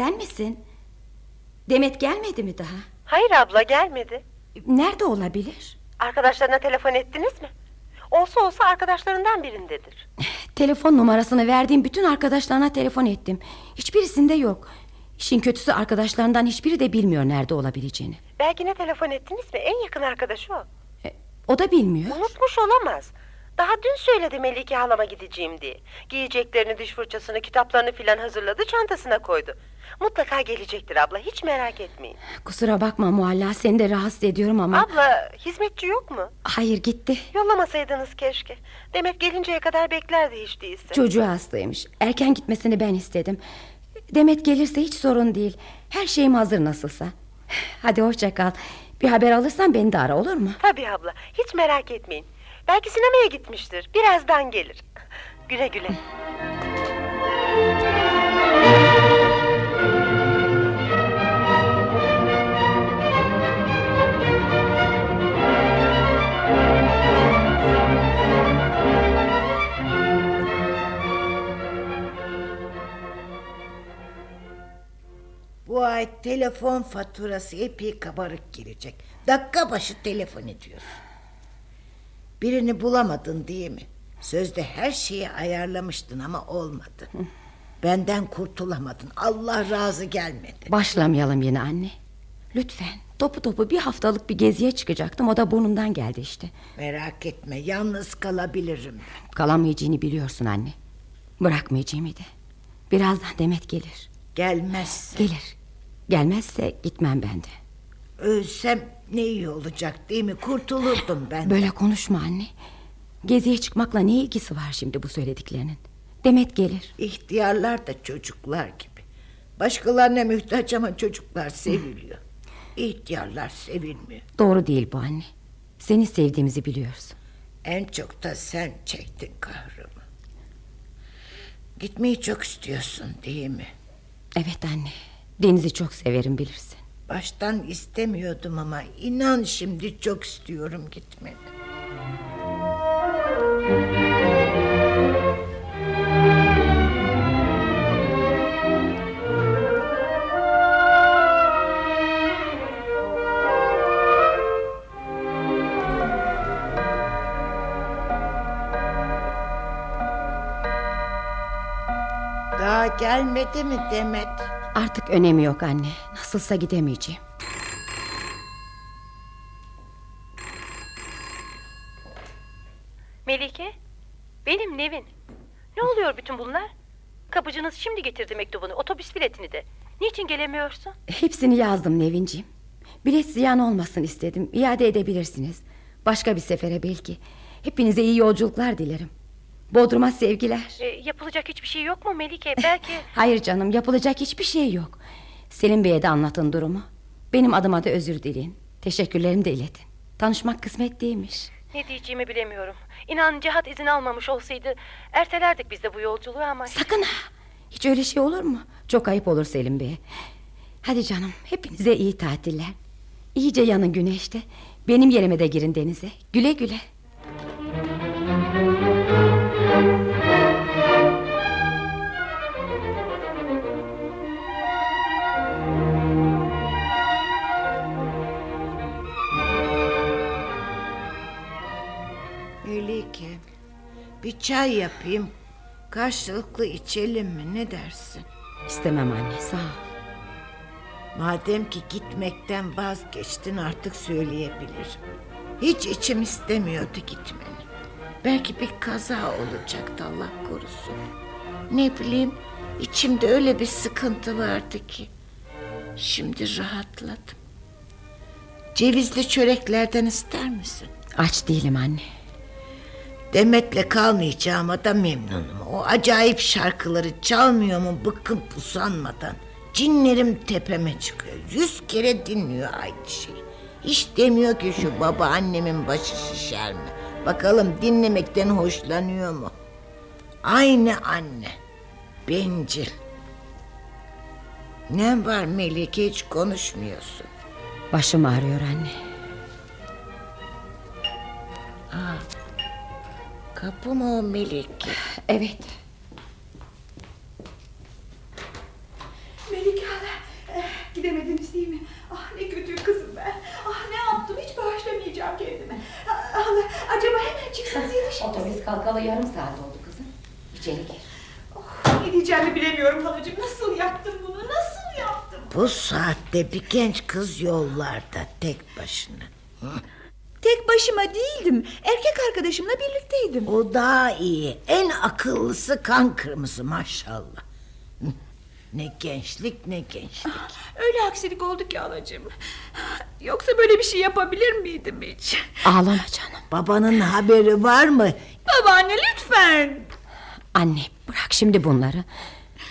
sen misin? Demet gelmedi mi daha? Hayır abla gelmedi. Nerede olabilir? Arkadaşlarına telefon ettiniz mi? Olsa olsa arkadaşlarından birindedir. Telefon numarasını verdiğim bütün arkadaşlarına telefon ettim. Hiçbirisinde yok. İşin kötüsü arkadaşlarından hiçbiri de bilmiyor nerede olabileceğini. Belki ne telefon ettiniz mi? En yakın arkadaşı o. E, o da bilmiyor. Unutmuş olamaz. Daha dün söyledi Melike halama gideceğim diye. Giyeceklerini, diş fırçasını, kitaplarını filan hazırladı, çantasına koydu. Mutlaka gelecektir abla, hiç merak etmeyin. Kusura bakma Mualla seni de rahatsız ediyorum ama Abla, hizmetçi yok mu? Hayır gitti Yollamasaydınız keşke. Demet gelinceye kadar beklerdi hiç değilse. Çocuğu hastaymış Erken gitmesini ben istedim Demet gelirse hiç sorun değil Her şeyim hazır nasılsa Hadi hoşça kal Bir haber alırsan beni de ara olur mu Tabii abla, hiç merak etmeyin. Belki sinemaya gitmiştir, birazdan gelir. Güle güle. Bu ay telefon faturası epey kabarık gelecek. Dakika başı telefon ediyorsun. Birini bulamadın değil mi? Sözde her şeyi ayarlamıştın ama olmadı. Benden kurtulamadın. Allah razı gelmedi. Başlamayalım yine anne. Lütfen. Topu topu bir haftalık bir geziye çıkacaktım. O da burnumdan geldi işte. Merak etme. Yalnız kalabilirim. Kalamayacağını biliyorsun anne. Bırakmayacağımı da. Birazdan Demet gelir. Gelmezse? Gelir. Gelmezse gitmem ben de. Ölsem ne iyi olacak değil mi? Kurtulurdum ben. Böyle konuşma anne Geziye çıkmakla ne ilgisi var şimdi bu söylediklerinin Demet gelir İhtiyarlar da çocuklar gibi. Başkalarına mühtaç ama çocuklar seviliyor. İhtiyarlar sevilmiyor. Doğru değil bu anne Seni sevdiğimizi biliyorsun En çok da sen çektin kahrımı. Gitmeyi çok istiyorsun değil mi? Evet anne Deniz'i çok severim bilirsin Baştan istemiyordum ama inan şimdi çok istiyorum gitmeni. Daha gelmedi mi Demet? Artık önemi yok anne Nasılsa gidemeyeceğim Melike, benim Nevin. Ne oluyor bütün bunlar? Kapıcınız şimdi getirdi mektubunu, otobüs biletini de. Niçin gelemiyorsun? Hepsini yazdım Nevinciğim Bilet ziyan olmasın istedim İade edebilirsiniz Başka bir sefere belki Hepinize iyi yolculuklar dilerim Bodrum'a sevgiler. E, yapılacak hiçbir şey yok mu Melike? Belki... Hayır canım yapılacak hiçbir şey yok. Selim Bey'e de anlatın durumu. Benim adıma da özür dileyin. Teşekkürlerimi de iletin. Tanışmak kısmet değilmiş. Ne diyeceğimi bilemiyorum. İnan Cihat izin almamış olsaydı... ...ertelerdik biz de bu yolculuğu ama... Sakın ha! Hiç öyle şey olur mu? Çok ayıp olur Selim Bey'e Hadi canım hepinize iyi tatiller. İyice yanın güneşte. Benim yerime de girin denize. Güle güle çay yapayım. Karşılıklı içelim mi ne dersin? İstemem anne sağ ol Madem ki gitmekten vazgeçtin artık söyleyebilirim. Hiç içim istemiyordu gitmeni. Belki bir kaza olacaktı Allah korusun. Ne bileyim içimde öyle bir sıkıntı vardı ki. Şimdi rahatladım. Cevizli çöreklerden ister misin? Aç değilim anne Demet'le kalmayacağıma da memnunum. O acayip şarkıları çalmıyor mu bıkkın pusanmadan. Cinlerim tepeme çıkıyor. Yüz kere dinliyor aynı şeyi. Hiç demiyor ki şu baba annemin başı şişer mi? Bakalım dinlemekten hoşlanıyor mu? Aynı anne. Bencil. Ne var Melike hiç konuşmuyorsun. Başım ağrıyor anne Kapı mı o Melike? Evet Melike hala eh, gidemediniz değil mi? Ah ne kötü kızım ben. Ah ne yaptım hiç bağışlamayacağım kendime. Ah, Hala acaba hemen çıksanız yetişir Otobüs kalkalı yarım saat oldu kızım İçeri gir Oh, ne diyeceğimi bilemiyorum halacığım. Nasıl yaptım bunu? Nasıl yaptım? Bu saatte bir genç kız yollarda tek başına. Hı? Tek başıma değildim. Erkek arkadaşımla birlikteydim. O daha iyi. En akıllısı kan kırmızı maşallah. Ne gençlik ne gençlik. Öyle aksilik oldu ki halacığım. Yoksa böyle bir şey yapabilir miydim hiç? Ağlama canım. Babanın haberi var mı? Babaanne lütfen. Anne bırak şimdi bunları.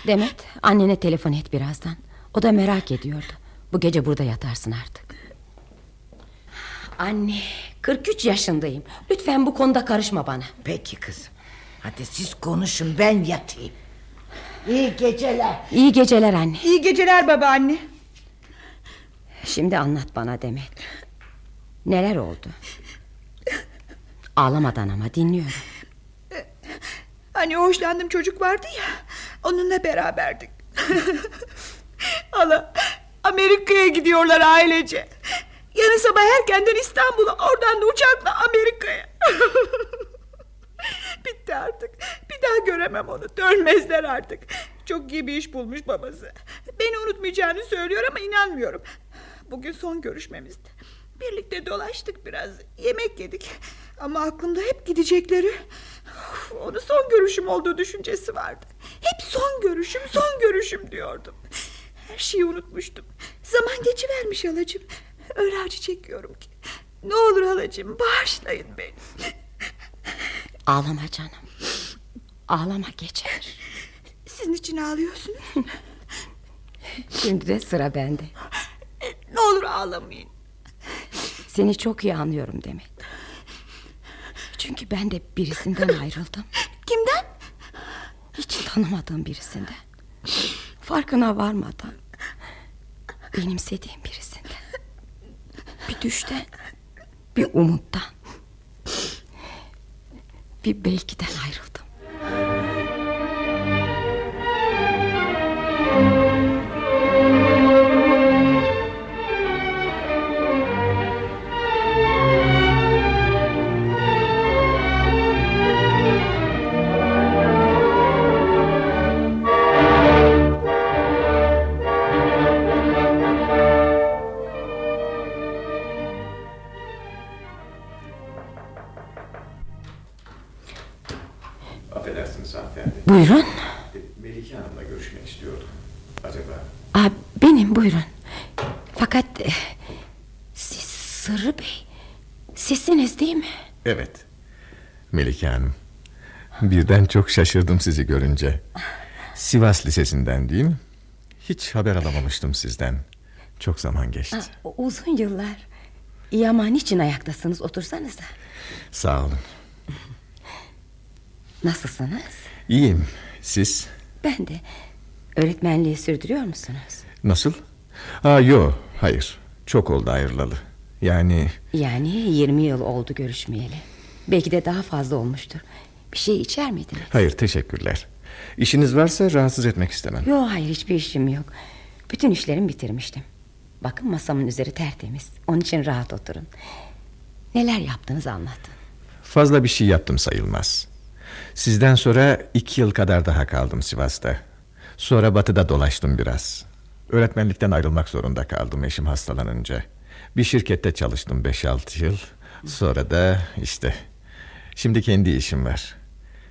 Demet annene telefon et birazdan. O da merak ediyordu. Bu gece burada yatarsın artık. Anne 43 yaşındayım. Lütfen bu konuda karışma bana. Peki kızım. Hadi siz konuşun ben yatayım. İyi geceler. İyi geceler anne. İyi geceler babaanne. Şimdi anlat bana Demet. Neler oldu? Ağlamadan ama dinliyorum. Hani o hoşlandığım çocuk vardı ya. Onunla beraberdik. Hala Amerika'ya gidiyorlar ailece. Yarın sabah erkenden İstanbul'a oradan da uçakla Amerika'ya. Bitti artık. Bir daha göremem onu. Dönmezler artık. Çok iyi bir iş bulmuş babası. Beni unutmayacağını söylüyor ama inanmıyorum. Bugün son görüşmemizdi. Birlikte dolaştık biraz. Yemek yedik. Ama aklımda hep gidecekleri. Onu son görüşüm olduğu düşüncesi vardı. Hep son görüşüm, son görüşüm diyordum. Her şeyi unutmuştum. Zaman geçivermiş halacığım. Öyle acı çekiyorum ki. Ne olur halacığım bağışlayın beni. Ağlama canım. Ağlama geçer. Sizin için ağlıyorsunuz. Şimdi de sıra bende. Ne olur ağlamayın. Seni çok iyi anlıyorum Demet. Çünkü ben de birisinden ayrıldım. Kimden? Hiç tanımadığım birisinden. Farkına varmadan. Benimsediğim birisinden. Bir düşten. Bir umuttan. Bir ayrıldım. Affedersiniz Buyurun. Melike Hanım'la görüşmek istiyordum. Acaba? Aa, benim buyurun. Fakat e, siz Sırrı Bey. Sizsiniz değil mi? Evet. Melike Hanım. Birden çok şaşırdım sizi görünce. Sivas Lisesi'nden değil mi? Hiç haber alamamıştım sizden. Çok zaman geçti. Aa, uzun yıllar. İyi ama niçin ayaktasınız? Otursanıza. Sağ olun. Nasılsınız? İyiyim. Siz? Ben de. Öğretmenliği sürdürüyor musunuz? Nasıl? Aa, yo, hayır. Çok oldu ayrılalı. Yani Yani 20 yıl oldu görüşmeyeli. Belki de daha fazla olmuştur. Bir şey içer miydiniz? hayır teşekkürler. İşiniz varsa rahatsız etmek istemem. Yok hayır hiçbir işim yok. Bütün işlerimi bitirmiştim. Bakın masamın üzeri tertemiz. Onun için rahat oturun. Neler yaptınız anlatın. Fazla bir şey yaptım sayılmaz. Sizden sonra iki yıl kadar daha kaldım Sivas'ta. Sonra batıda dolaştım biraz. Öğretmenlikten ayrılmak zorunda kaldım eşim hastalanınca. Bir şirkette çalıştım 5-6 yıl. Sonra da işte şimdi kendi işim var.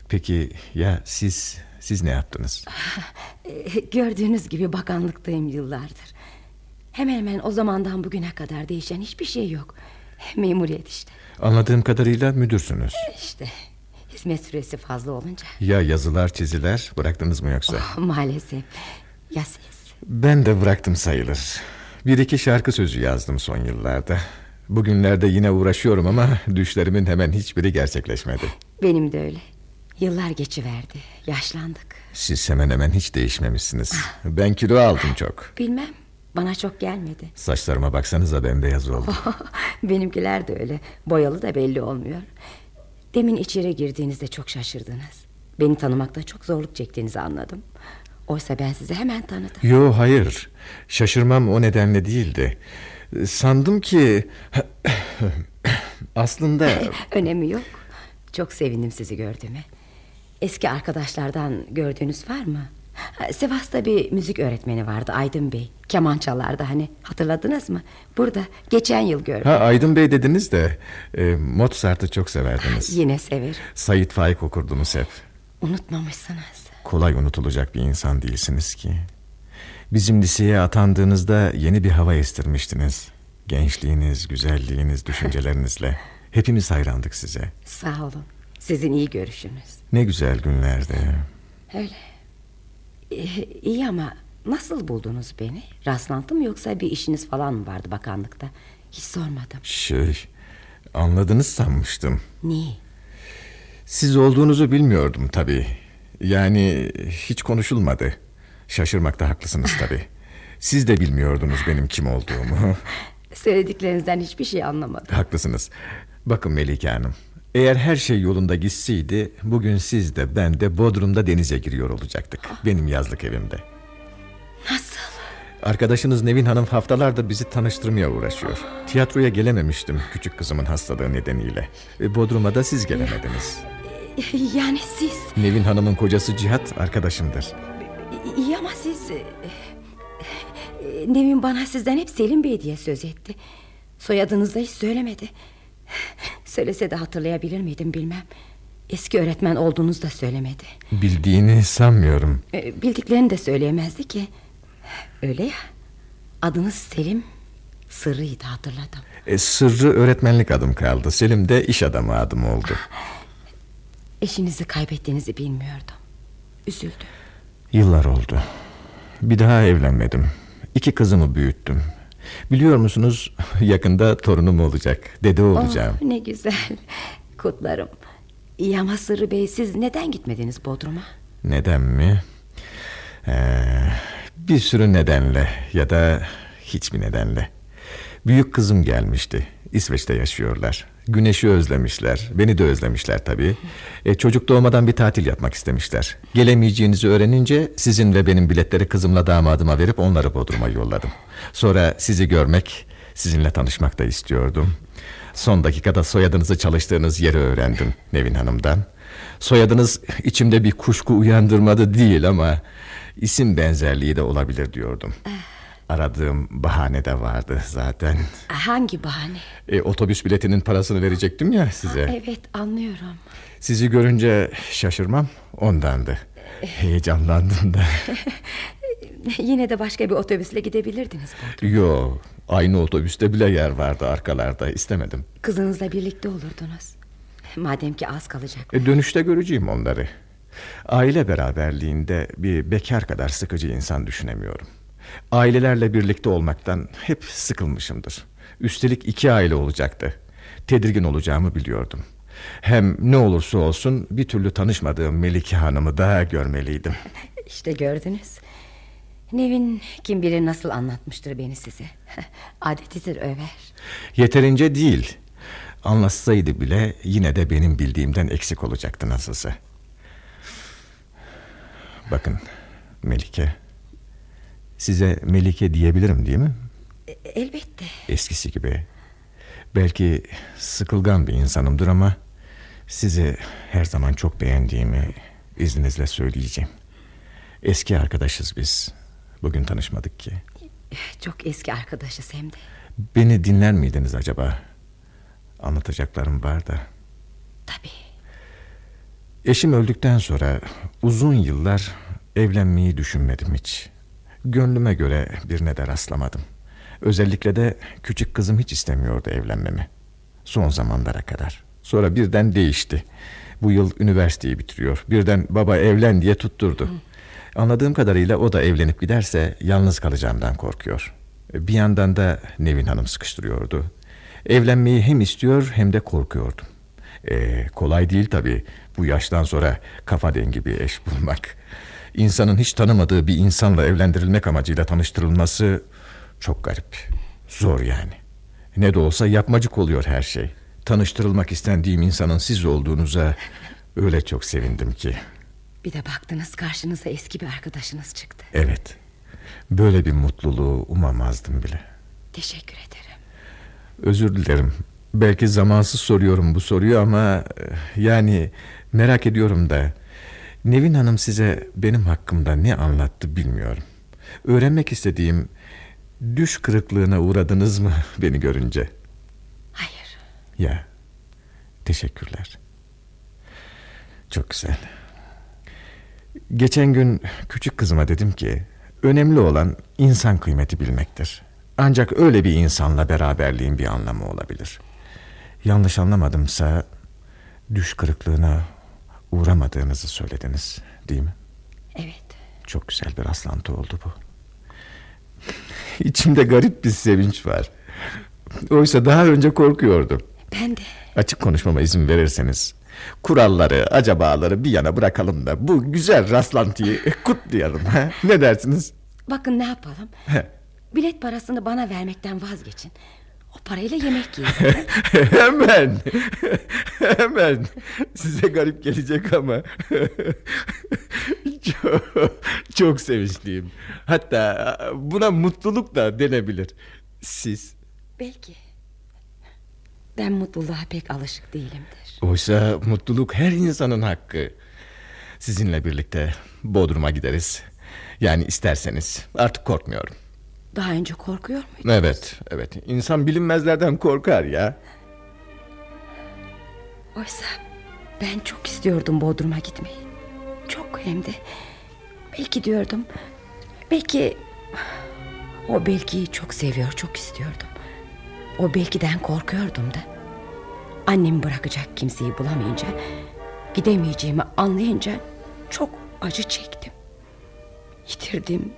Peki ya siz siz ne yaptınız? Gördüğünüz gibi bakanlıktayım yıllardır. Hemen hemen o zamandan bugüne kadar değişen hiçbir şey yok. Memuriyet işte. Anladığım kadarıyla müdürsünüz. İşte hizmet süresi fazla olunca Ya yazılar çiziler bıraktınız mı yoksa? maalesef. Ya siz? Ben de bıraktım sayılır. Bir iki şarkı sözü yazdım son yıllarda. Bugünlerde yine uğraşıyorum ama düşlerimin hemen hiçbiri gerçekleşmedi. Benim de öyle. Yıllar geçiverdi. Yaşlandık. Siz hemen hemen hiç değişmemişsiniz. Ben kilo aldım çok. Bilmem. Bana çok gelmedi. Saçlarıma baksanıza bembeyaz oldu. Benimkiler de öyle. Boyalı da belli olmuyor. Demin içeri girdiğinizde çok şaşırdınız. Beni tanımakta çok zorluk çektiğinizi anladım. Oysa ben sizi hemen tanıdım. Yo hayır. Şaşırmam o nedenle değildi. Sandım ki... Aslında... Önemi yok. Çok sevindim sizi gördüğüme. Eski arkadaşlardan gördüğünüz var mı? Sivas'ta bir müzik öğretmeni vardı Aydın Bey. Keman çalardı hani hatırladınız mı? Burada geçen yıl gördüm. Ha Aydın Bey dediniz de e, Mozart'ı çok severdiniz. Yine severim. Sayit Faik okurdunuz hep. Unutmamışsınız. Kolay unutulacak bir insan değilsiniz ki. Bizim liseye atandığınızda yeni bir hava estirmiştiniz. Gençliğiniz, güzelliğiniz, düşüncelerinizle. Hepimiz hayrandık size. Sağ olun. Sizin iyi görüşünüz. Ne güzel günlerdi. Öyle. Ee, iyi ama nasıl buldunuz beni? Rastlantı mı yoksa bir işiniz falan mı vardı bakanlıkta? Hiç sormadım. Şey, anladınız sanmıştım. Niye? Siz olduğunuzu bilmiyordum tabii. Yani hiç konuşulmadı. Şaşırmakta haklısınız tabii. Siz de bilmiyordunuz benim kim olduğumu. Söylediklerinizden hiçbir şey anlamadım. Haklısınız. Bakın Melike Hanım. Eğer her şey yolunda gitseydi... ...bugün siz de ben de Bodrum'da denize giriyor olacaktık. Benim yazlık evimde. Nasıl? Arkadaşınız Nevin Hanım haftalardır bizi tanıştırmaya uğraşıyor. Tiyatroya gelememiştim küçük kızımın hastalığı nedeniyle. Ve Bodrum'a da siz gelemediniz. Yani siz... Nevin Hanım'ın kocası Cihat arkadaşımdır. İyi ama siz... e, e, Nevin bana sizden hep Selim Bey diye söz etti. Soyadınızı hiç söylemedi. Söylese de hatırlayabilir miydim bilmem. Eski öğretmen olduğunuzu da söylemedi. Bildiğini sanmıyorum. E, Bildiklerini de söyleyemezdi ki. Öyle ya. Adınız Selim Sırrı'ydı hatırladım. E, sırrı öğretmenlik adım kaldı. Selim de iş adamı adım oldu. Eşinizi kaybettiğinizi bilmiyordum. Üzüldüm. Yıllar oldu. Bir daha evlenmedim. İki kızımı büyüttüm. Biliyor musunuz yakında torunum olacak. Dede olacağım. Oh, ne güzel. Kutlarım. İyi ama Sırrı Bey siz neden gitmediniz Bodrum'a? Neden mi? Ee, bir sürü nedenle ya da hiçbir nedenle. Büyük kızım gelmişti. İsveç'te yaşıyorlar. Güneşi özlemişler. Beni de özlemişler tabii. E, çocuk doğmadan bir tatil yapmak istemişler. Gelemeyeceğinizi öğrenince sizin ve benim biletleri kızımla damadıma verip onları Bodrum'a yolladım. Sonra sizi görmek, sizinle tanışmak da istiyordum. Son dakikada soyadınızı çalıştığınız yeri öğrendim Nevin Hanım'dan. Soyadınız içimde bir kuşku uyandırmadı değil ama isim benzerliği de olabilir diyordum. Aradığım bahane de vardı zaten. Hangi bahane? E, otobüs biletinin parasını verecektim ya size. Evet anlıyorum. Sizi görünce şaşırmam ondandı. Heyecanlandım da. Yine de başka bir otobüsle gidebilirdiniz Bodrum. Yo, aynı otobüste bile yer vardı arkalarda. istemedim. Kızınızla birlikte olurdunuz. Madem ki az kalacak. E, dönüşte göreceğim onları. Aile beraberliğinde bir bekar kadar sıkıcı insan düşünemiyorum. Ailelerle birlikte olmaktan hep sıkılmışımdır. Üstelik iki aile olacaktı. Tedirgin olacağımı biliyordum. Hem ne olursa olsun bir türlü tanışmadığım Melike Hanım'ı daha görmeliydim. İşte gördünüz. Nevin kim bilir nasıl anlatmıştır beni size. Adetidir över. Yeterince değil. Anlatsaydı bile yine de benim bildiğimden eksik olacaktı nasılsa. Bakın Melike. Size Melike diyebilirim değil mi? E, Elbette. Eskisi gibi. Belki sıkılgan bir insanımdır ama sizi her zaman çok beğendiğimi izninizle söyleyeceğim. Eski arkadaşız biz. Bugün tanışmadık ki. Çok eski arkadaşız hem de. Beni dinler miydiniz acaba? Anlatacaklarım var da. Tabii. Eşim öldükten sonra uzun yıllar evlenmeyi düşünmedim hiç. Gönlüme göre birine de rastlamadım. Özellikle de küçük kızım hiç istemiyordu evlenmemi. Son zamanlara kadar. Sonra birden değişti. Bu yıl üniversiteyi bitiriyor. Birden baba evlen diye tutturdu. Anladığım kadarıyla o da evlenip giderse yalnız kalacağımdan korkuyor. Bir yandan da Nevin Hanım sıkıştırıyordu. Evlenmeyi hem istiyor hem de korkuyordum. Ee, kolay değil tabii bu yaştan sonra kafa dengi bir eş bulmak. İnsanın hiç tanımadığı bir insanla evlendirilmek amacıyla tanıştırılması çok garip. Zor yani. Ne de olsa yapmacık oluyor her şey. Tanıştırılmak istendiğim insanın siz olduğunuza öyle çok sevindim ki. Bir de baktınız karşınıza eski bir arkadaşınız çıktı. Evet. Böyle bir mutluluğu umamazdım bile. Teşekkür ederim. Özür dilerim. Belki zamansız soruyorum bu soruyu ama e, yani merak ediyorum da Nevin Hanım size benim hakkımda ne anlattı bilmiyorum. Öğrenmek istediğim düş kırıklığına uğradınız mı beni görünce? Hayır. Ya. Teşekkürler. Çok güzel. Geçen gün küçük kızıma dedim ki önemli olan insan kıymeti bilmektir. Ancak öyle bir insanla beraberliğin bir anlamı olabilir. Yanlış anlamadımsa düş kırıklığına uğramadığınızı söylediniz, değil mi? Evet. Çok güzel bir rastlantı oldu bu. İçimde garip bir sevinç var. Oysa daha önce korkuyordum. Ben de. Açık konuşmama izin verirseniz kuralları, acabaları bir yana bırakalım da bu güzel rastlantıyı kutlayalım. Ha? Ne dersiniz? Bakın ne yapalım. Bilet parasını bana vermekten vazgeçin. O parayla yemek yiyin. hemen, hemen. Size garip gelecek ama çok, çok sevinçliyim. Hatta buna mutluluk da denebilir. Siz? Belki. Ben mutluluğa pek alışık değilimdir. Oysa mutluluk her insanın hakkı. Sizinle birlikte Bodrum'a gideriz. Yani isterseniz artık korkmuyorum. Daha önce korkuyor muydun? Evet, evet. İnsan bilinmezlerden korkar ya. Oysa ben çok istiyordum Bodrum'a gitmeyi. Çok hem de. Belki diyordum. Belki o belki çok seviyor, çok istiyordum. O belkiden korkuyordum da. Annemi bırakacak kimseyi bulamayınca, gidemeyeceğimi anlayınca çok acı çektim. Yitirdim.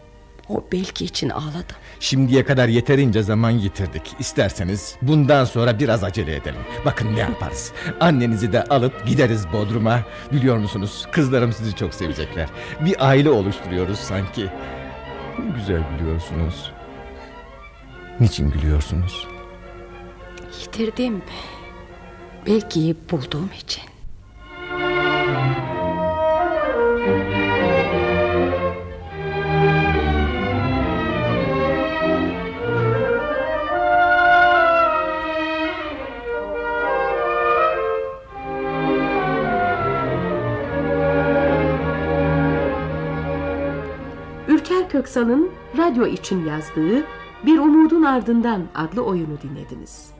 O belki için ağladım. Şimdiye kadar yeterince zaman yitirdik. İsterseniz bundan sonra biraz acele edelim. Bakın ne yaparız. Annenizi de alıp gideriz Bodrum'a. Biliyor musunuz kızlarım sizi çok sevecekler. Bir aile oluşturuyoruz sanki. Ne güzel gülüyorsunuz. Niçin gülüyorsunuz? Yitirdim. Belki bulduğum için. Köksal'ın radyo için yazdığı Bir Umudun Ardından adlı oyunu dinlediniz.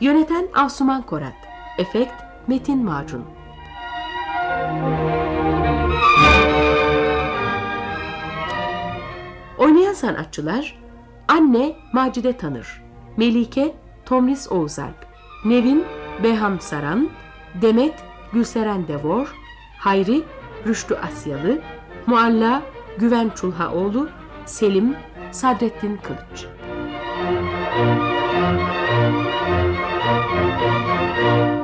Yöneten Asuman Korat Efekt Metin Macun Oynayan sanatçılar Anne Macide Tanır Melike Tomris Oğuzalp Nevin Beham Saran Demet Gülseren Devor, Hayri Rüştü Asyalı, Mualla Güven Çulhaoğlu, Selim Sadrettin Kılıç. Müzik